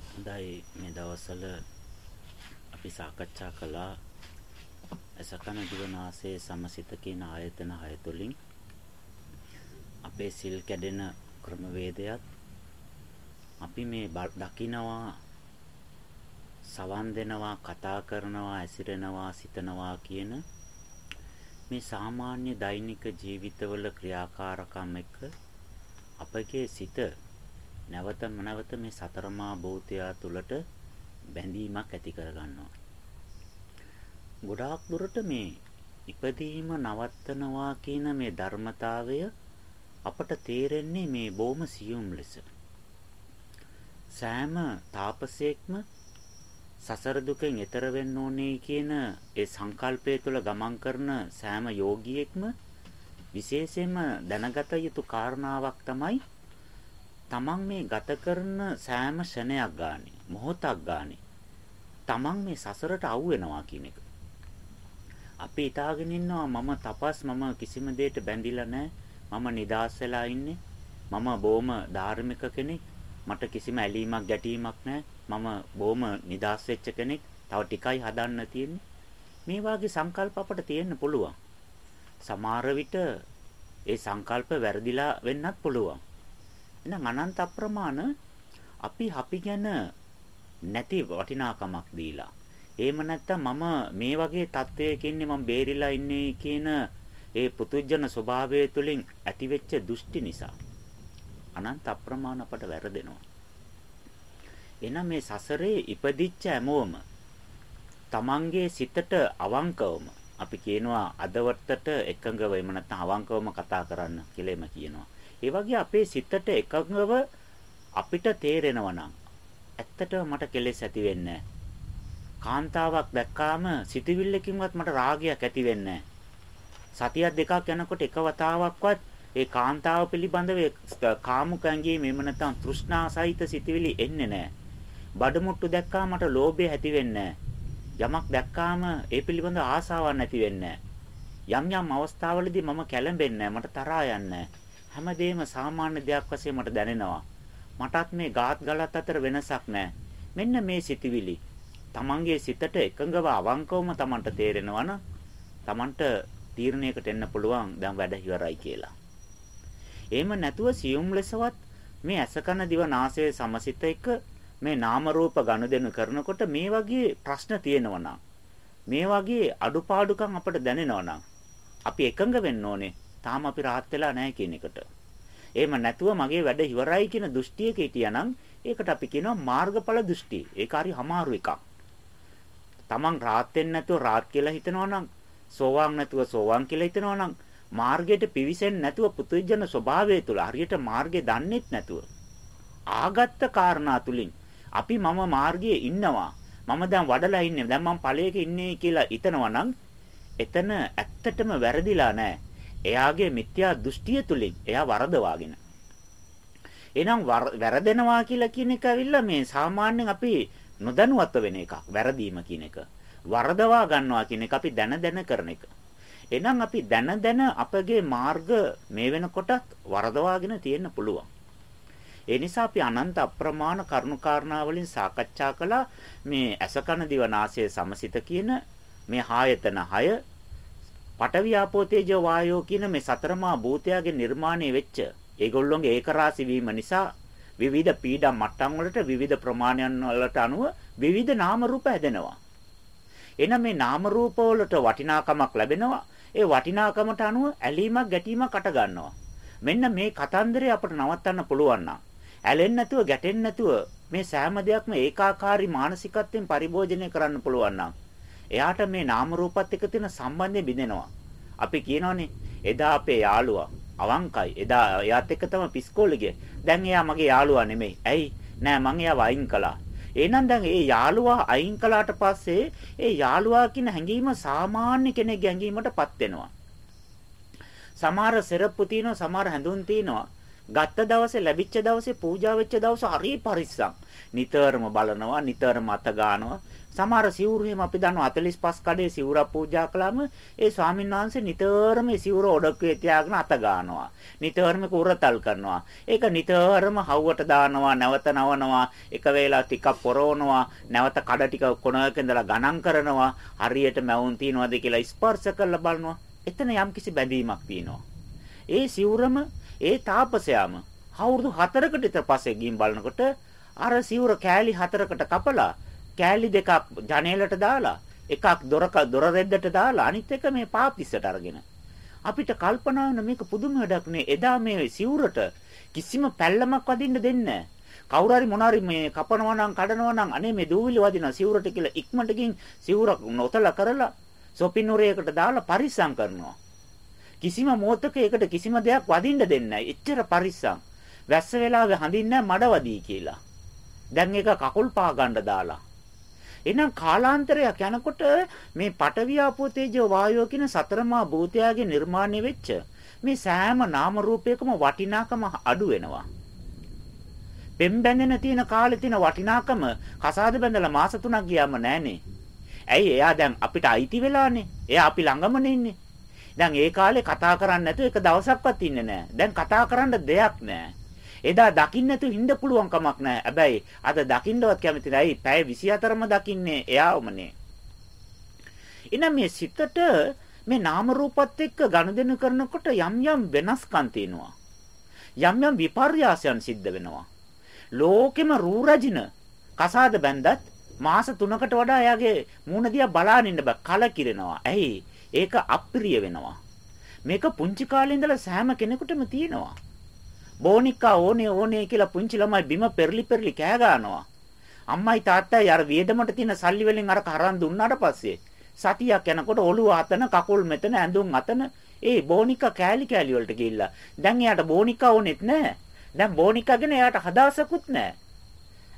හොඳයි මේ දවස්වල අපි සාකච්ඡා කළා. අසකන දිවනාසයේ සමසිත කියන ආයතන හය තුලින් අපේ සිල් කැඩෙන ක්‍රමවේදයත් අපි මේ දකිනවා සවන් දෙනවා කතා කරනවා ඇසිරෙනවා සිතනවා කියන මේ සාමාන්‍ය දෛනික ජීවිතවල ක්‍රියාකාරකම් එක්ක අපගේ සිත නැවත නැවත මේ සතරමා භූතයා තුලට බැඳීමක් ඇති කරගන්නවා. ගොඩාක් දුරට මේ ඉපදීම නවත්තනවා කියන මේ ධර්මතාවය අපට තේරෙන්නේ මේ බොහොම සියුම් ලෙස. සෑම තාපසයෙක්ම සසර දුකෙන් එතර වෙන්න ඕනේ කියන ඒ සංකල්පය තුළ ගමන් කරන සෑම යෝගියෙක්ම විශේෂයෙන්ම දැනගත යුතු කාරණාවක් තමයි තමන් මේ ගත කරන සෑම ෂණයක් ගානේ මොහොතක් ගානේ තමන් මේ සසරට අවු වෙනවා කියන එක. අපි හිතාගෙන ඉන්නවා මම තපස් මම කිසිම දෙයකට බැඳිලා නැහැ. මම නිදාස් වෙලා ඉන්නේ. මම බොහොම ධාර්මික කෙනෙක්. මට කිසිම ඇලීමක් ගැටීමක් නැහැ. මම බොහොම නිදාස් වෙච්ච කෙනෙක්. තව ටිකයි හදන්න තියෙන්නේ. මේ වාගේ සංකල්ප අපට තියෙන්න පුළුවන්. සමහර විට ඒ සංකල්ප වැරදිලා වෙන්නත් පුළුවන්. එහෙනම් අනන්ත අප්‍රමාණ අපි අපි ගැන නැති වටිනාකමක් දීලා. එහෙම නැත්නම් මම මේ වගේ තත්වයක ඉන්නේ මම බේරිලා ඉන්නේ කියන ඒ පුතුජන ස්වභාවය තුළින් ඇතිවෙච්ච දෘෂ්ටි නිසා අනන්ත අප්‍රමාණ අපට වැරදෙනවා. එහෙනම් මේ සසරේ ඉපදිච්ච හැමෝම තමන්ගේ සිතට අවංකවම අපි කියනවා අදවටට එකඟව එහෙම නැත්නම් අවංකවම කතා කරන්න කියලා එම කියනවා. ඒ වගේ අපේ සිතට එකඟව අපිට තේරෙනවා නම් ඇත්තටම මට කෙලෙස් ඇති වෙන්නේ කාන්තාවක් දැක්කාම සිතවිල්ලකින්වත් මට රාගයක් ඇති වෙන්නේ සතියක් දෙකක් යනකොට එක වතාවක්වත් ඒ කාන්තාව පිළිබඳව කාමුක ඇඟීම එහෙම නැත්නම් තෘෂ්ණා සහිත සිතවිලි එන්නේ නැහැ. බඩමුට්ටු දැක්කාම මට ලෝභය ඇති වෙන්නේ යමක් දැක්කාම ඒ පිළිබඳ ආසාවක් නැති වෙන්නේ යම් යම් අවස්ථාවලදී මම කැළඹෙන්නේ මට තරහා යන්නේ හැමදේම සාමාන්‍ය දෙයක් වශයෙන් මට දැනෙනවා. මටත් මේ ගාත් ගලත් අතර වෙනසක් නැහැ. මෙන්න මේ සිතිවිලි. තමන්ගේ සිතට එකඟව අවංකවම තමන්ට තේරෙනවා නම් තමන්ට තීරණයකට එන්න පුළුවන් දැන් වැඩ ඉවරයි කියලා. එහෙම නැතුව සියුම් ලෙසවත් මේ අසකන දිව නාසය සමසිත එක මේ නාම රූප ගනුදෙනු කරනකොට මේ වගේ ප්‍රශ්න තියෙනවා මේ වගේ අඩුපාඩුකම් අපට දැනෙනවා අපි එකඟ වෙන්න ඕනේ තාම අපි rahat වෙලා නැහැ කියන එකට. එහෙම නැතුව මගේ වැඩ ඉවරයි කියන දෘෂ්ටියක හිටියානම් ඒකට අපි කියනවා මාර්ගඵල දෘෂ්ටි. ඒක හරි අමාරු එකක්. Taman rahat වෙන්නේ නැතුව rahat කියලා හිතනවා නම් සෝවාන් නැතුව සෝවාන් කියලා හිතනවා නම් මාර්ගයට පිවිසෙන්නේ නැතුව පුදුජන ස්වභාවය තුළ හරියට මාර්ගය දන්නේත් නැතුව ආගත්ත කාරණා තුලින් අපි මම මාර්ගයේ ඉන්නවා මම දැන් වඩලා ඉන්නේ දැන් මම ඵලයක ඉන්නේ කියලා හිතනවා නම් එතන ඇත්තටම වැරදිලා නැහැ එයාගේ මිත්‍යා දෘෂ්ටිය තුලින් එයා වරදවාගෙන. එහෙනම් වැරදෙනවා කියලා කියන එක ඇවිල්ලා මේ සාමාන්‍යයෙන් අපි නොදැනුවත්ව වෙන එකක්. වැරදීම කියන එක. වරදවා ගන්නවා කියන එක අපි දැන දැන කරන එක. එහෙනම් අපි දැන දැන අපගේ මාර්ග මේ වෙනකොටත් වරදවාගෙන තියෙන්න පුළුවන්. ඒ නිසා අපි අනන්ත අප්‍රමාණ කරුණාකාරණා වලින් සාකච්ඡා කළා මේ අසකන දිවනාසය සමසිත කියන මේ ආයතන 6 පඨවි ආපෝ තේජෝ වායෝ කියන මේ සතරමා භූතයාගේ නිර්මාණය වෙච්ච ඒගොල්ලොන්ගේ ඒකරාශි වීම නිසා විවිධ පීඩා මට්ටම් වලට විවිධ ප්‍රමාණයන් වලට අනුව විවිධ නාම රූප හැදෙනවා. එන මේ නාම රූප වලට වටිනාකමක් ලැබෙනවා. ඒ වටිනාකමට අනුව ඇලීමක් ගැටීමක් අට ගන්නවා. මෙන්න මේ කතන්දරය අපිට නවත්තන්න පුළුවන් නම් ඇලෙන්නේ නැතුව ගැටෙන්නේ නැතුව මේ සෑම දෙයක්ම ඒකාකාරී මානසිකත්වයෙන් පරිභෝජනය කරන්න පුළුවන් නම් එයාට මේ නාම රූපත් එක්ක තියෙන සම්බන්ධය බිඳෙනවා. අපි කියනෝනේ එදා අපේ යාළුවා අවංකයි. එදා එයාත් එක්ක තමයි පිස්කෝලේ ගියේ. දැන් එයා මගේ යාළුවා නෙමෙයි. ඇයි? නෑ මං එයාව අයින් කළා. එහෙනම් දැන් ඒ යාළුවා අයින් කළාට පස්සේ ඒ යාළුවා කියන හැඟීම සාමාන්‍ය කෙනෙක්ගේ හැඟීමටපත් වෙනවා. සමහර සෙරප්පු තියෙනවා, සමහර හැඳුම් තියෙනවා. ගත්ත දවසේ ලැබිච්ච දවසේ පූජා වෙච්ච දවස හරි පරිස්සම්. නිතරම බලනවා, නිතරම අත ගන්නවා. සමහර සිවුරු එහෙම අපි දන්නවා 45 කඩේ සිවුරක් පූජා කළාම ඒ ස්වාමීන් වහන්සේ නිතරම ඒ සිවුර ඔඩක්කුවේ තියාගෙන අත ගන්නවා. නිතරම කුරතල් කරනවා. ඒක නිතරම හවුවට දානවා, නැවත නවනවා, එක වේලා ටිකක් පොරවනවා, නැවත කඩ ටික කොනක ඉඳලා ගණන් කරනවා. හරියට මැවුම් තියනවාද කියලා ස්පර්ශ කරලා බලනවා. එතන යම්කිසි බැඳීමක් තියෙනවා. ඒ සිවුරම ඒ තාපසයාම අවුරුදු 4කට විතර පස්සේ ගිහින් බලනකොට අර සිවුර කෑලි හතරකට කපලා කෑලි දෙකක් ජනේලට දාලා එකක් දොරක දොර රෙද්දට දාලා අනිත් එක මේ පාපිස්සට අරගෙන. අපිට කල්පනා වෙන මේක පුදුම වැඩක් නේ. එදා මේ සිවුරට කිසිම පැල්ලමක් වදින්න දෙන්නේ කවුරු හරි මොනාරි මේ කපනවා නම් කඩනවා නම් අනේ මේ දූවිලි වදින සිවුරට කියලා ඉක්මනට ගින් සිවුර නොතල කරලා සොපිනුරයකට දාලා පරිස්සම් කරනවා. කිසිම මොහොතක ඒකට කිසිම දෙයක් වදින්න දෙන්නේ නැහැ. එච්චර පරිස්සම්. වැස්ස වෙලාවේ හඳින්නේ මඩවදී කියලා. දැන් ඒක කකුල් පා ගන්න දාලා. එහෙනම් කාලාන්තරයක් යනකොට මේ පටවියාපෝ තේජෝ වායෝ කියන සතරමා භූතයාගේ නිර්මාණය වෙච්ච මේ සෑම නාම රූපයකම වටිනාකම අඩු වෙනවා. පෙම් බැඳෙන තියෙන කාලේ තියෙන වටිනාකම කසාද බැඳලා මාස 3ක් ගියාම නැහනේ. ඇයි එයා දැන් අපිට අයිති වෙලානේ. එයා අපි ළඟමනේ ඉන්නේ. දැන් ඒ කාලේ කතා කරන්නේ නැතුව එක දවසක්වත් ඉන්නේ නැහැ. දැන් කතා කරන්න දෙයක් නැහැ. එදා දකින්න නැතුව ඉන්න පුළුවන් කමක් නැහැ. හැබැයි අද දකින්නවත් කැමති නැහැ. පැය 24ම දකින්නේ එයාවමනේ. එනම් මේ සිතට මේ නාම රූපත් එක්ක ගනුදෙනු කරනකොට යම් යම් වෙනස්කම් තියෙනවා. යම් යම් විපර්යාසයන් සිද්ධ වෙනවා. ලෝකෙම රූ රජින කසාද බැන්දත් මාස 3කට වඩා එයාගේ මූණ දිහා බලාගෙන ඉන්න බෑ කලකිරෙනවා. ඇයි? ඒක අප්‍රිය වෙනවා. මේක පුංචි කාලේ ඉඳලා සෑම කෙනෙකුටම තියෙනවා. බෝනිකා ඕනේ ඕනේ කියලා පුංචි ළමයි බිම පෙරලි පෙරලි කෑ ගන්නවා. අම්මයි තාත්තයි අර වියදමට තියෙන සල්ලි වලින් අර කරන් දුන්නාට පස්සේ සතියක් යනකොට ඔළුව අතන කකුල් මෙතන ඇඳුම් අතන ඒ බෝනිකා කෑලි කෑලි වලට ගිහිල්ලා දැන් එයාට බෝනිකා ඕනෙත් නැහැ. දැන් බෝනිකා ගැන එයාට හදාසකුත් නැහැ.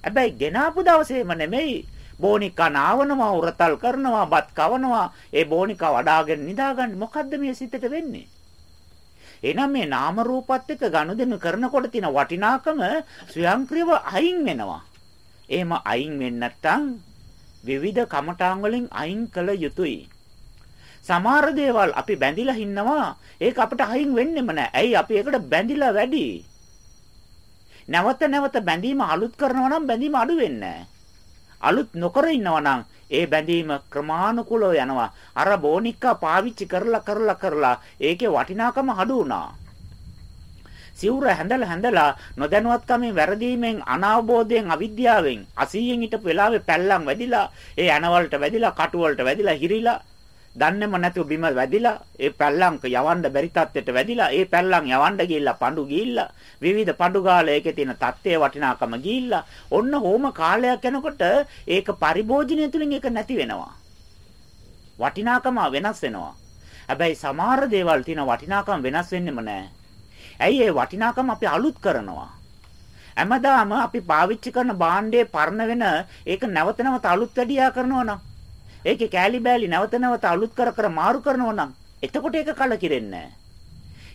හැබැයි ගෙනාපු දවසේම නෙමෙයි බෝනිකා නාවනවා උරතල් කරනවා බත් කවනවා. ඒ බෝනිකා වඩාගෙන නිදාගන්න මොකද්ද මේ සිතට වෙන්නේ? එහෙනම් මේ නාම රූපත් එක්ක ගනුදෙනු කරනකොට තියෙන වටිනාකම ස්වයංක්‍රීයව අයින් වෙනවා. එහෙම අයින් වෙන්නේ නැත්නම් විවිධ කමඨාන් වලින් අයින් කළ යුතුයි. සමහර දේවල් අපි බැඳිලා ඉන්නවා. ඒක අපිට අයින් වෙන්නෙම නැහැ ඇයි? අපි ඒකට බැඳිලා වැඩි. නැවත නැවත බැඳීම අලුත් කරනවා නම් බැඳීම අඩු වෙන්නේ නැහැ අලුත් නොකර ඉන්නවා නම් ඒ බැඳීම ක්‍රමානුකූලව යනවා. අර බෝනික්කා පාවිච්චි කරලා කරලා කරලා ඒකේ වටිනාකම අඩු වුණා. සිවුර හැඳලා හැඳලා නොදැනුවත්කමින් වැරදීමෙන් අනාවබෝධයෙන් අවිද්‍යාවෙන් අසීයෙන් හිටපු වෙලාවේ පැල්ලම් වැදිලා ඒ ඇනවලට වැදිලා කටු වලට වැදිලා හිරිලා දන්නේම නැතුව බිම වැදිලා ඒ පැල්ලම් යවන්න බැරි තත්ත්වයට වැදිලා ඒ පැල්ලම් යවන්න ගිහිල්ලා පඳු ගිහිල්ලා විවිධ පඳු ගාලා ඒකේ තියෙන தත්ත්වයේ වටිනාකම ගිහිල්ලා ඔන්න ඕම කාලයක් යනකොට ඒක පරිභෝජනය තුලින් ඒක නැති වෙනවා. වටිනාකම වෙනස් වෙනවා. හැබැයි සමහර දේවල් තියෙන වටිනාකම වෙනස් වෙන්නෙම නැහැ ඇයි ඒ වටිනාකම අපි අලුත් කරනවා? හැමදාම අපි පාවිච්චි කරන භාණ්ඩයේ පරණ වෙන ඒක නැවත නැවත අලුත් වැඩියා කරනවා නම් ඒකේ කෑලි බෑලි නැවත නැවත අලුත් කර කර මාරු කරනවා නම් එතකොට ඒක කලකිරෙන්නේ නැහැ.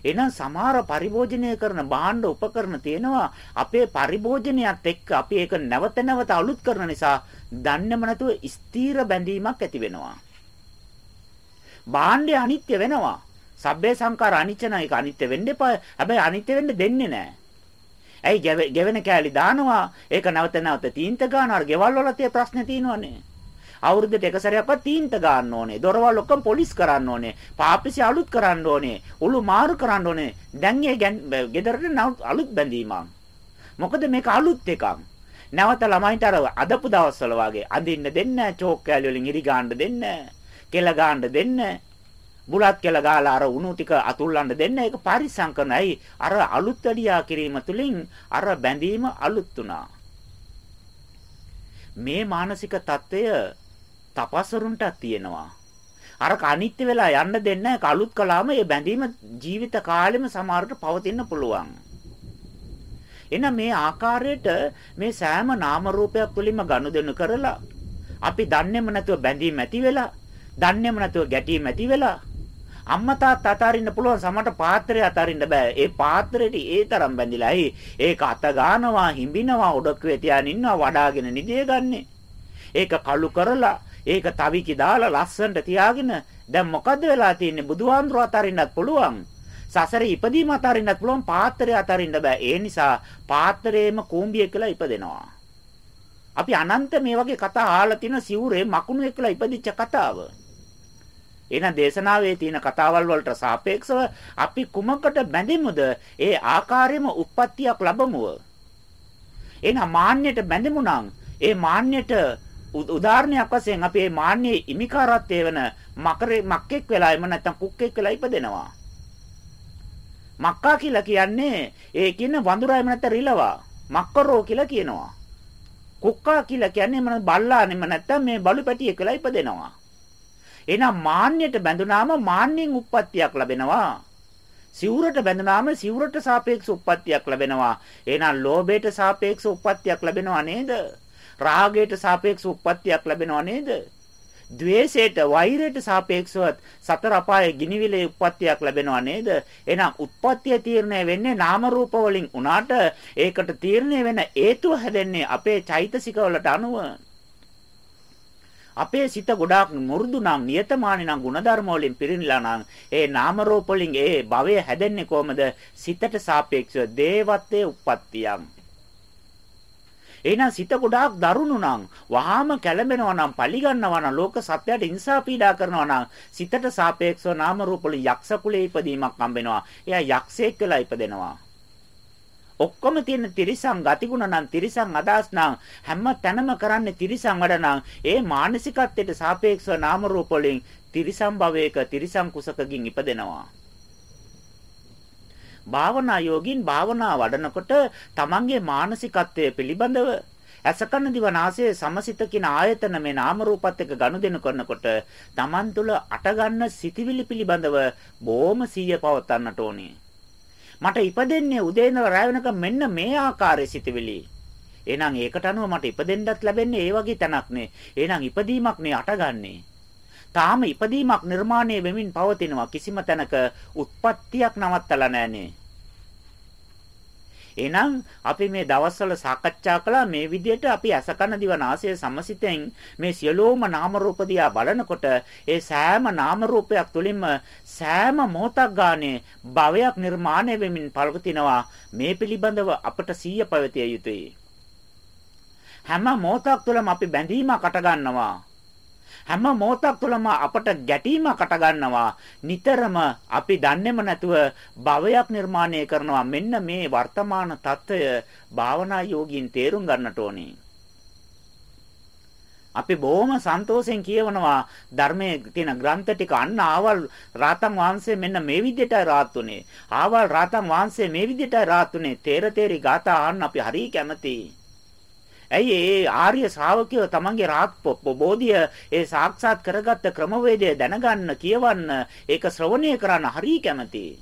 එහෙනම් සමහර පරිභෝජනය කරන භාණ්ඩ උපකරණ තියෙනවා අපේ පරිභෝජනයත් එක්ක අපි ඒක නැවත නැවත අලුත් කරන නිසා දන්නේම නැතුව ස්ථීර බැඳීමක් ඇති වෙනවා. භාණ්ඩය අනිත්‍ය වෙනවා. සබ්බේ සංකාර අනිච්ච නම් ඒක අනිත්‍ය වෙන්න එපා. හැබැයි අනිත්‍ය වෙන්න දෙන්නේ නැහැ. ඇයි ගෙවෙන කෑලි දානවා ඒක නැවත නැවත තීන්ත ගන්නවා. අර ගෙවල් වල තියෙන ප්‍රශ්නේ තියෙනවනේ. අවුරුද්දට එක සැරයක්වත් තීන්ත ගන්න ඕනේ. දොරවල් ඔක්කොම පොලිස් කරන්න ඕනේ. පාපිසි අලුත් කරන්න ඕනේ. උළු මාරු කරන්න ඕනේ. දැන් ඒ ගෙදරට අලුත් බැඳීමක්. මොකද මේක අලුත් එකක්. නැවත ළමයින්ට අර අදපු දවස්වල වගේ අඳින්න දෙන්න, චෝක් කැලි වලින් ඉරි ගන්න දෙන්න, කෙල ගන්න දෙන්න, බුලත් කෙල ගාලා අර උණු ටික අතුල්ලන්න දෙන්න. ඒක පරිස්සම් කරන. ඇයි අර අලුත් වැඩියා කිරීම තුලින් අර බැඳීම අලුත් වුණා. මේ මානසික தত্ত্বය තපස්වරුන්ටත් තියෙනවා. අරක අනිත්‍ය වෙලා යන්න දෙන්නේ කලුත් කලාම ඒ බැඳීම ජීවිත කාලෙම සමහරට පවතින්න පුළුවන්. එහෙනම් මේ ආකාරයට මේ සෑම නාම රූපයක් තුළින්ම ගනුදෙනු කරලා අපි දන්නේම නැතුව බැඳීම් ඇති වෙලා, දන්නේම නැතුව ගැටීම් ඇති වෙලා අම්මා තාත්තා අතාරින්න පුළුවන් සමහරට පාත්‍රය අතාරින්න බෑ. ඒ පාත්‍රෙට ඒ තරම් බැඳිලායි. ඒක අත ගන්නවා, හිඹිනවා, ඔඩොක්කුවේ තියාගෙන ඉන්නවා, වඩාගෙන නිදිය ගන්නෙ. ඒක කළු කරලා, ඒක තවිකි දාලා ලස්සනට තියාගෙන දැන් මොකද්ද වෙලා තියෙන්නේ? බුදුහාඳුර අතාරින්නත් පුළුවන්. සසරේ ඉපදීම අතාරින්නත් පුළුවන් පාත්‍රය අතාරින්න බෑ. ඒ නිසා පාත්‍රයේම කූඹිය කියලා ඉපදෙනවා. අපි අනන්ත මේ වගේ කතා අහලා තියෙන සිවුරේ මකුණු එක්කලා ඉපදිච්ච කතාව. එහෙනම් දේශනාවේ තියෙන කතාවල් වලට සාපේක්ෂව අපි කුමකට බැඳෙමුද? ඒ ආකාරයෙන්ම උප්පත්තියක් ලැබමුව. එහෙනම් මාන්නයට බැඳෙමු නම් ඒ මාන්නයට උදාහරණයක් වශයෙන් අපි මේ මාන්නේ ඉමිකාරත්වයේ වෙන මකරේ මක්කෙක් වෙලා එම නැත්නම් කුක්කෙක් වෙලා ඉපදෙනවා. මක්කා කියලා කියන්නේ ඒ කියන වඳුරා එම නැත්නම් රිලවා. මක්කරෝ කියලා කියනවා. කුක්කා කියලා කියන්නේ මන බල්ලා නෙම නැත්නම් මේ බලු පැටියෙක් වෙලා ඉපදෙනවා. එහෙනම් මාන්නයට බැඳුනාම මාන්නෙන් උප්පත්තියක් ලැබෙනවා. සිවුරට බැඳුනාම සිවුරට සාපේක්ෂ උප්පත්තියක් ලැබෙනවා. එහෙනම් ලෝභයට සාපේක්ෂ උප්පත්තියක් ලැබෙනවා නේද? රාගයට සාපේක්ෂ උප්පත්තියක් ලැබෙනවා නේද? ද්වේෂයට වෛරයට සාපේක්ෂව සතර අපායේ ගිනිවිලේ උප්පත්තියක් ලැබෙනවා නේද? එහෙනම් උප්පත්තිය තීරණය වෙන්නේ නාම රූප වලින් උනාට ඒකට තීරණය වෙන හේතුව හැදෙන්නේ අපේ චෛතසික වලට අනුව. අපේ සිත ගොඩාක් මුරුදු නම් නියතමානී නම් ಗುಣධර්ම වලින් පිරිනිලා නම් ඒ නාම රූප වලින් ඒ භවය හැදෙන්නේ කොහමද? සිතට සාපේක්ෂව දේවත්වයේ උප්පත්තියක්. එහෙනම් සිත ගොඩාක් දරුණු නම් වහාම කැළඹෙනවා නම් පලිගන්නවා නම් ලෝක සත්‍යයට ඉන්සා පීඩා කරනවා නම් සිතට සාපේක්ෂව නාම රූප වල යක්ෂ කුලේ ඉපදීමක් හම්බෙනවා. එයා යක්ෂයෙක් වෙලා ඉපදෙනවා. ඔක්කොම තියෙන තිරිසන් ගතිගුණ නම් තිරිසන් අදහස් නම් හැම තැනම කරන්නේ තිරිසන් වැඩ නම් ඒ මානසිකත්වයට සාපේක්ෂව නාම රූප වලින් තිරිසන් භවයක තිරිසන් කුසකකින් ඉපදෙනවා. භාවනා යෝගින් භාවනා වඩනකොට තමන්ගේ මානසිකත්වය පිළිබඳව අසකන දිවනාසයේ සමසිත කියන ආයතන මේ නාම රූපත් එක්ක ගනුදෙනු කරනකොට තමන් තුළ අටගන්න සිතිවිලි පිළිබඳව බොහොම සිහිය පවත්වන්නට ඕනේ. මට ඉපදෙන්නේ උදේ ඉඳලා රැ වෙනකම් මෙන්න මේ ආකාරයේ සිතිවිලි. එහෙනම් ඒකට අනුව මට ඉපදෙන්නත් ලැබෙන්නේ ඒ වගේ තැනක් නේ. එහෙනම් ඉපදීමක් නේ අටගන්නේ. තාම ඉපදීමක් නිර්මාණය වෙමින් පවතිනවා. කිසිම තැනක උත්පත්තියක් නවත්තලා නැහනේ. එහෙනම් අපි මේ දවස්වල සාකච්ඡා කළා මේ විදිහට අපි අසකන දිවනාසය සමසිතෙන් මේ සියලෝම නාම රූප දිහා බලනකොට ඒ සෑම නාම රූපයක් තුළින්ම සෑම මොහොතක් ගානේ භවයක් නිර්මාණය වෙමින් පවතිනවා මේ පිළිබඳව අපට සිහිය පැවතිය යුතුයි. හැම මොහොතක් තුළම අපි බැඳීමකට ගන්නවා හැම මොහොතක් තුළම අපට ගැටීමකට ගන්නවා. නිතරම අපි දන්නේම නැතුව භවයක් නිර්මාණය කරනවා. මෙන්න මේ වර්තමාන తত্ত্বය භාවනා යෝගීන් තේරුම් ගන්නට ඕනේ. අපි බොහොම සන්තෝෂෙන් කියවනවා ධර්මයේ තියෙන ග්‍රන්ථ ටික අන්න ආවල් රාතන් වහන්සේ මෙන්න මේ විදිහටයි රාත්ුනේ ආවල් රාතන් වහන්සේ මේ විදිහටයි රාත්ුනේ තේර තේරි ගාථා අහන්න අපි හරි කැමතියි ඇයි ඒ ආර්ය ශ්‍රාවකයෝ තමන්ගේ රාත් බෝධිය ඒ සාක්ෂාත් කරගත්ත ක්‍රමවේදය දැනගන්න කියවන්න ඒක ශ්‍රවණය කරන්න හරිය කැමතියි.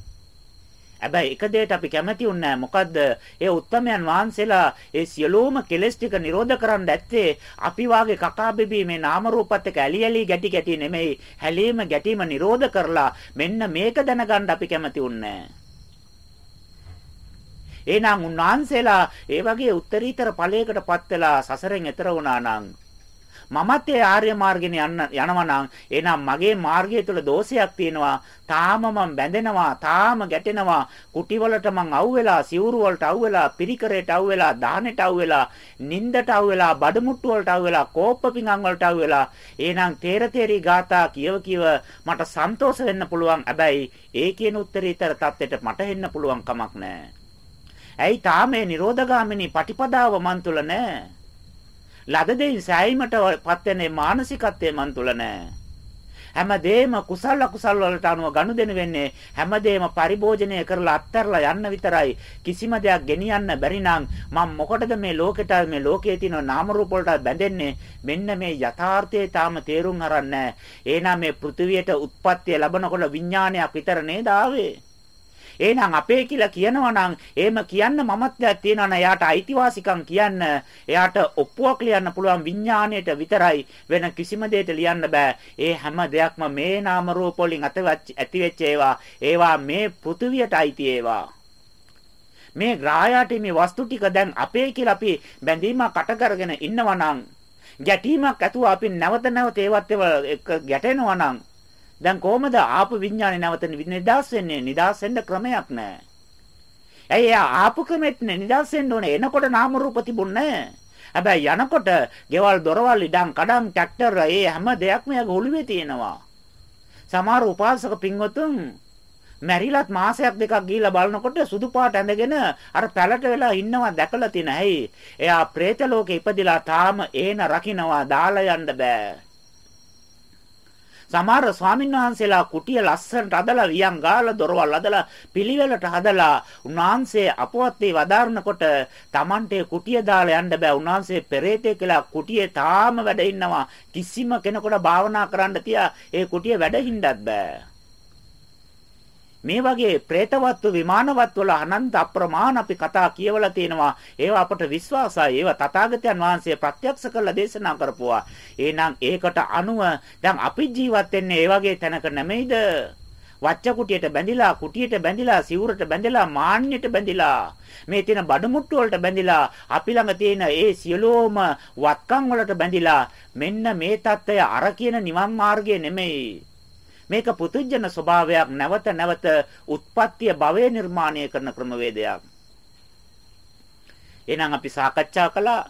හැබැයි එක දෙයට අපි කැමති උන්නේ මොකද්ද? ඒ උත්තමයන් වහන්සේලා ඒ සියලුම කෙලෙස් ටික නිරෝධ කරන්න ඇත්තේ අපි වාගේ කකා බෙබී මේ නාම රූපත් එක්ක ඇලි ඇලි ගැටි ගැටි නෙමෙයි. හැලීම ගැටීම නිරෝධ කරලා මෙන්න මේක දැනගන්න අපි කැමති උන්නේ එහෙනම් උන්වහන්සේලා ඒ වගේ උත්තරීතර ඵලයකටපත් වෙලා සසරෙන් එතර වුණා නම් මමත් ඒ ආර්ය මාර්ගෙන් යන්න යනවා නම් එහෙනම් මගේ මාර්ගය තුල දෝෂයක් තියෙනවා. තාම මම බැඳෙනවා, තාම ගැටෙනවා. කුටි වලට මං අවුවෙලා, සිවුරු වලට අවුවෙලා, පිරිකරයට අවුවෙලා, දාහනෙට අවුවෙලා, නින්දට අවුවෙලා, බඩමුට්ටු වලට අවුවෙලා, කෝප්ප පිඟන් වලට අවුවෙලා. එහෙනම් තේර තේරි ගාථා කියව කියව මට සන්තෝෂ වෙන්න පුළුවන්. හැබැයි ඒ කියන උත්තරීතර தත්ත්වයට මට එන්න පුළුවන් කමක් නැහැ. ඇයි තාම මේ නිරෝධගාමිනී පටිපදාව මන් තුල නැහැ? ලද දෙයින් සෑයීමටපත් වෙන මානසිකත්වය මන් තුල නැහැ. හැමදේම කුසල අකුසල වලට අනුව ගනුදෙනු වෙන්නේ හැමදේම පරිභෝජනය කරලා අත්හැරලා යන්න විතරයි කිසිම දෙයක් ගෙනියන්න බැරි නම් මම මොකටද මේ ලෝකෙට මේ ලෝකයේ තියෙන නාම රූප වලට බැඳෙන්නේ මෙන්න මේ යථාර්ථය තාම තේරුම් අරන්නේ එහෙනම් මේ පෘථිවියට උත්පත්තිය ලැබනකොට විඥානයක් විතර නේද ආවේ එහෙනම් අපේ කියලා කියනවා නම් එහෙම කියන්න මමත්වයක් තියෙනවා නම් එයාට අයිතිවාසිකම් කියන්න එයාට ඔප්පුවක් ලියන්න පුළුවන් විඥාණයට විතරයි වෙන කිසිම දෙයකට ලියන්න බෑ. ඒ හැම දෙයක්ම මේ නාම රූප වලින් ඇති වෙච්ච ඒවා. ඒවා මේ පෘථුවියට අයිති ඒවා. මේ ග්‍රහයාට මේ වස්තු ටික දැන් අපේ කියලා අපි බැඳීමක් අට කරගෙන ඉන්නවා නම් ගැටීමක් ඇතුව අපි නැවත නැවත ඒවත් එක්ක ගැටෙනවා නම් දැන් කොහමද ආපු විඥානේ නැවත නිදාස් වෙන්නේ? නිදාස් වෙන්න ක්‍රමයක් නැහැ. ඇයි එයා ආපු ක්‍රමෙත් නිදාස් වෙන්න ඕනේ. එනකොට නාම රූප තිබුණේ හැබැයි යනකොට ගෙවල් දොරවල් ඉඩම් කඩම් ට්‍රැක්ටර් ඒ හැම දෙයක්ම යාගේ ඔළුවේ තියෙනවා. සමහර උපාසක පින්වතුන් මැරිලත් මාසයක් දෙකක් ගිහිල්ලා බලනකොට සුදු පාට ඇඳගෙන අර පැලට වෙලා ඉන්නවා දැකලා තියෙන හැයි එයා പ്രേත ලෝකේ ඉපදිලා තාම ඒන රකින්නවා දාලා යන්න බෑ සමහර ස්වාමීන් වහන්සේලා කුටිය ලස්සනට හදලා වියන් ගාලා දොරවල් හදලා පිළිවෙලට හදලා උන්වහන්සේ අපවත් වේ වදාරනකොට Tamante කුටිය දාලා යන්න බෑ. උන්වහන්සේ පෙරේතේ කියලා කුටියේ තාම වැඩ ඉන්නවා. කිසිම කෙනෙකුට භාවනා කරන්න තියා ඒ කුටිය වැඩ හින්නත් බෑ. මේ වගේ പ്രേතවත්තු විමානවත් වල අනන්ත අප්‍රමාණ අපි කතා කියවලා තිනවා. ඒවා අපට විශ්වාසයි. ඒවා තථාගතයන් වහන්සේ ප්‍රත්‍යක්ෂ කරලා දේශනා කරපුවා. එහෙනම් ඒකට අනුව දැන් අපි ජීවත් වෙන්නේ ඒ වගේ තැනක නෙමෙයිද? වච්ච කුටියට බැඳිලා කුටියට බැඳිලා සිවුරට බැඳිලා මාන්නයට බැඳිලා මේ තියෙන බඩමුට්ටු වලට බැඳිලා අපි ළඟ තියෙන ඒ සියලෝම වත්කම් වලට බැඳිලා මෙන්න මේ தত্ত্বය අර කියන නිවන් මාර්ගය නෙමෙයි මේක පුදුජන ස්වභාවයක් නැවත නැවත උත්පත්තිය භවය නිර්මාණය කරන ක්‍රමවේදයක්. එහෙනම් අපි සාකච්ඡා කළා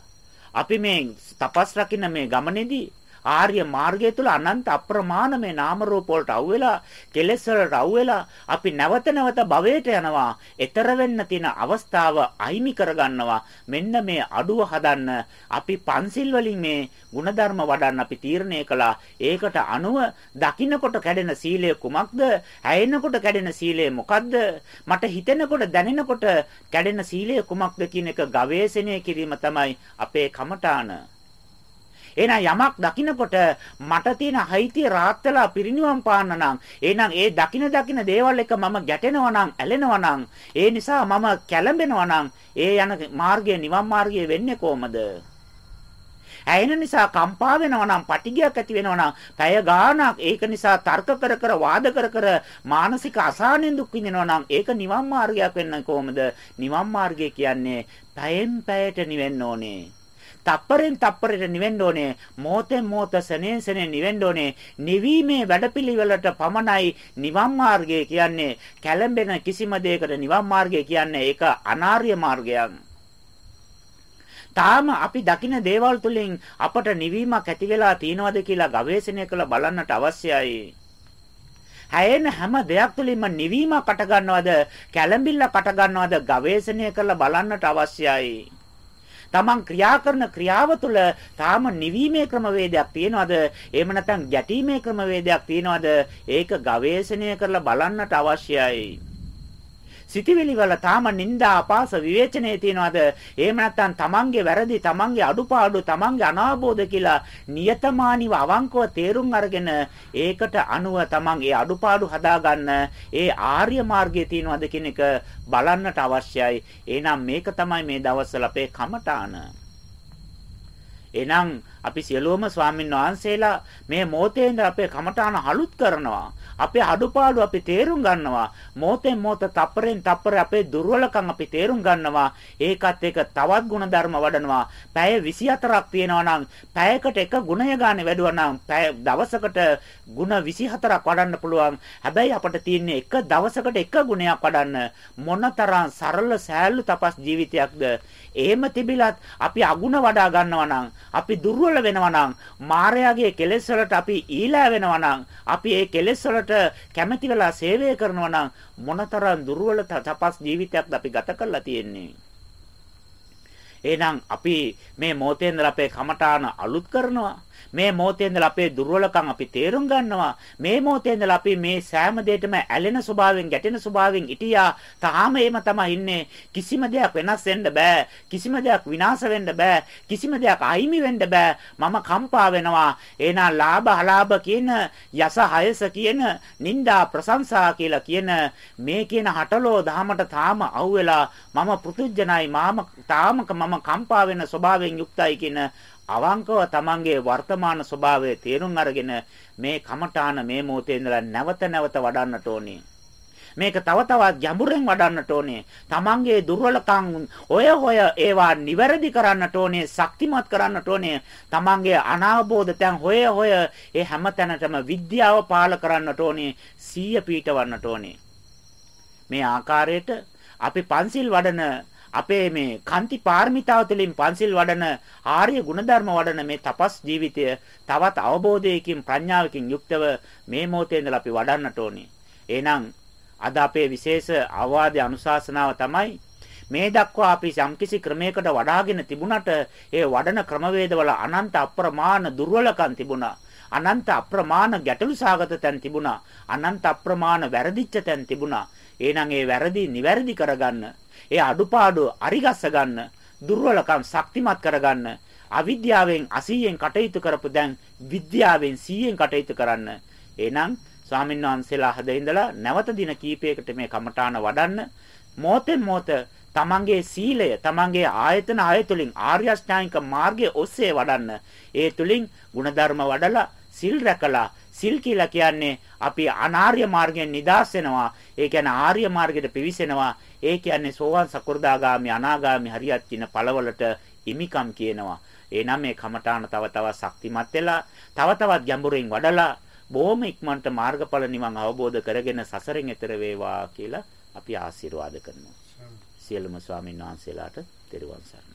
අපි මේ තපස් රකින්න මේ ගමනේදී ආර්ය මාර්ගය තුල අනන්ත අප්‍රමාණ මේ නාම රූප වලට අවුවෙලා කෙලෙස් වලට අවුවෙලා අපි නැවත නැවත භවයට යනවා. ඊතර වෙන්න තියෙන අවස්ථාව අයිමි කරගන්නවා. මෙන්න මේ අඩුව හදන්න අපි පන්සිල් වලින් මේ ಗುಣධර්ම වඩන්න අපි තීරණය කළා. ඒකට අනුව දකින්නකොට කැඩෙන සීලය කුමක්ද? ඇයෙනකොට කැඩෙන සීලය මොකක්ද? මට හිතෙනකොට දැනෙනකොට කැඩෙන සීලය කුමක්ද කියන එක ගවේෂණය කිරීම තමයි අපේ කමඨාන. එහෙනම් යමක් දකින්නකොට මට තියෙන හයිතිය රාත් වෙලා පිරිනිවන් පාන්න නම් එහෙනම් ඒ දකින දකින දේවල් එක මම ගැටෙනවා නම් ඇලෙනවා නම් ඒ නිසා මම කැළඹෙනවා නම් ඒ යන මාර්ගය නිවන් මාර්ගය වෙන්නේ කොහමද? ඇයෙන නිසා කම්පා වෙනවා නම් පටිගයක් ඇති වෙනවා නම් පැය ගාණක් ඒක නිසා තර්ක කර කර වාද කර කර මානසික අසහනෙන් දුක් විඳිනවා නම් ඒක නිවන් මාර්ගයක් වෙන්න කොහොමද නිවන් මාර්ගය කියන්නේ පැයෙන් පැයට නිවෙන්න ඕනේ තප්පරෙන් තප්පරයට නිවෙන්න ඕනේ. මොහොතෙන් මොහොත සෙනෙන් සෙනෙන් නිවෙන්න ඕනේ. නිවීමේ වැඩපිළිවෙලට පමණයි නිවන් මාර්ගය කියන්නේ. කැළඹෙන කිසිම දෙයකට නිවන් මාර්ගය කියන්නේ ඒක අනාර්ය මාර්ගයක්. තාම අපි දකින දේවල් තුලින් අපට නිවීමක් ඇති වෙලා තියෙනවද කියලා ගවේෂණය කරලා බලන්නට අවශ්‍යයි. හැයෙන හැම දෙයක් තුළින්ම නිවීමක් අට ගන්නවද කැළඹිල්ලක් අට ගන්නවද ගවේෂණය කරලා බලන්නට අවශ්‍යයි. තමන් ක්‍රියා කරන ක්‍රියාව තුළ තාම නිවීමේ ක්‍රමවේදයක් තියෙනවද? එහෙම නැත්නම් ගැටීමේ ක්‍රමවේදයක් තියෙනවද? ඒක ගවේෂණය කරලා බලන්නට අවශ්‍යයි. සිතවිලි වල තාම නිന്ദා අපාස විවේචනයේ තියනවාද? එහෙම නැත්නම් තමන්ගේ වැරදි, තමන්ගේ අඩුපාඩු, තමන්ගේ අනාබෝධ කියලා නියතමානීව අවංකව තේරුම් අරගෙන ඒකට අනුව තමන් ඒ අඩුපාඩු හදාගන්න ඒ ආර්ය මාර්ගයේ තියනවාද කියන එක බලන්නට අවශ්‍යයි. එහෙනම් මේක තමයි මේ දවස්වල අපේ කමඨාන. එහෙනම් අපි සියලුම ස්වාමීන් වහන්සේලා මේ මොහොතේ ඉඳලා අපේ කමඨාන අලුත් කරනවා. අපේ අඩුපාඩු අපි තේරුම් ගන්නවා. මොහොතෙන් මොහොත තප්පරෙන් තප්පර අපේ දුර්වලකම් අපි තේරුම් ගන්නවා. ඒකත් එක තවත් ಗುಣධර්ම වඩනවා. පැය 24ක් තියෙනවා නම් පැයකට එක ගුණය ගන්න වැඩුවා නම් දවසකට ಗುಣ 24ක් වඩන්න පුළුවන්. හැබැයි අපිට තියෙන්නේ එක දවසකට එක ගුණයක් වඩන්න මොනතරම් සරල සෑහළු තපස් ජීවිතයක්ද. එහෙම තිබිලත් අපි අගුණ වඩා ගන්නවා නම් අපි දුර්වල වෙනවා නම් මායාගේ කෙලෙස් වලට අපි ඊළා වෙනවා නම් අපි ඒ කෙලෙස් වලට කැමැති වෙලා සේවය කරනවා නම් මොනතරම් දුර්වල තපස් ජීවිතයක්ද අපි ගත කරලා තියෙන්නේ? එහෙනම් අපි මේ මොහොතේ ඉඳලා අපේ කමඨාන අලුත් කරනවා. මේ මොහොතේ ඉඳලා අපේ දුර්වලකම් අපි තේරුම් ගන්නවා. මේ මොහොතේ ඉඳලා අපි මේ සෑම දෙයකම ඇලෙන ස්වභාවයෙන්, ගැටෙන ස්වභාවයෙන් ඉටියා. තාම එහෙම තමයි ඉන්නේ. කිසිම දෙයක් වෙනස් වෙන්න බෑ. කිසිම දෙයක් විනාශ වෙන්න බෑ. කිසිම දෙයක් අහිමි වෙන්න බෑ. මම කම්පා වෙනවා. එහෙනම් ලාභ අලාභ කියන යස හයස කියන නිന്ദා ප්‍රශංසා කියලා කියන මේ කියන හටලෝ දහමට තාම අහුවෙලා මම පෘතුජනයි මාම තාමක මම කම්පා වෙන ස්වභාවයෙන් යුක්තයි කියන අවංකව තමන්ගේ වර්තමාන ස්වභාවය තේරුම් අරගෙන මේ කමඨාන මේ මොහොතේ ඉඳලා නැවත නැවත වඩන්නට ඕනේ. මේක තව තවත් ගැඹුරෙන් වඩන්නට ඕනේ. තමන්ගේ දුර්වලකම් ඔය හොය ඒවා නිවැරදි කරන්නට ඕනේ, ශක්තිමත් කරන්නට ඕනේ. තමන්ගේ අනාබෝධයන් හොය හොය ඒ හැම තැනටම විද්‍යාව පාල කරන්නට ඕනේ, සීය පීඨවන්නට ඕනේ. මේ ආකාරයට අපි පන්සිල් වඩන අපේ මේ කාන්ති පාරමිතාව තුළින් පන්සිල් වඩන ආර්ය ගුණධර්ම වඩන මේ තපස් ජීවිතය තවත් අවබෝධයකින් ප්‍රඥාවකින් යුක්තව මේ මොහොතේ ඉඳලා අපි වඩන්නට ඕනේ. එහෙනම් අද අපේ විශේෂ අවවාද අනුශාසනාව තමයි මේ දක්වා අපි යම්කිසි ක්‍රමයකට වඩාගෙන තිබුණට ඒ වඩන ක්‍රමවේදවල අනන්ත අප්‍රමාණ දුර්වලකම් තිබුණා. අනන්ත අප්‍රමාණ ගැටලු සාගත තැන් තිබුණා. අනන්ත අප්‍රමාණ වැරදිච්ච තැන් තිබුණා. එහෙනම් ඒ වැරදි නිවැරදි කරගන්න ඒ අඩුපාඩු අරිගස්ස ගන්න, දුර්වලකම් ශක්තිමත් කරගන්න, අවිද්‍යාවෙන් අසීයෙන් කටයුතු කරපු දැන් විද්‍යාවෙන් සීයෙන් කටයුතු කරන්න. එහෙනම් ස්වාමීන් වහන්සේලා හද ඉඳලා නැවත දින කීපයකට මේ කමඨාන වඩන්න මොහොතෙන් මොහොත තමන්ගේ සීලය තමන්ගේ ආයතන ආයතුලින් ආර්ය අෂ්ටාංගික මාර්ගයේ ඔස්සේ වඩන්න. ඒ තුලින් ಗುಣධර්ම වඩලා සිල් රැකලා සිල් කියලා කියන්නේ අපි අනාර්ය මාර්ගයෙන් නිදාස් වෙනවා. ඒ කියන්නේ ආර්ය මාර්ගයට පිවිසෙනවා. ඒ කියන්නේ සෝවාන් සකු르දාගාමි අනාගාමි හරියත් කියන ඵලවලට ඉමිකම් කියනවා. එහෙනම් මේ කමඨාන තව තවත් ශක්තිමත් වෙලා තව තවත් ගැඹුරින් වඩලා බොහොම ඉක්මනට මාර්ගඵල නිවන් අවබෝධ කරගෙන සසරෙන් එතර වේවා කියලා අපි ආශිර්වාද කරනවා. සියලුම ස්වාමීන් වහන්සේලාට තෙරුවන් සරණයි.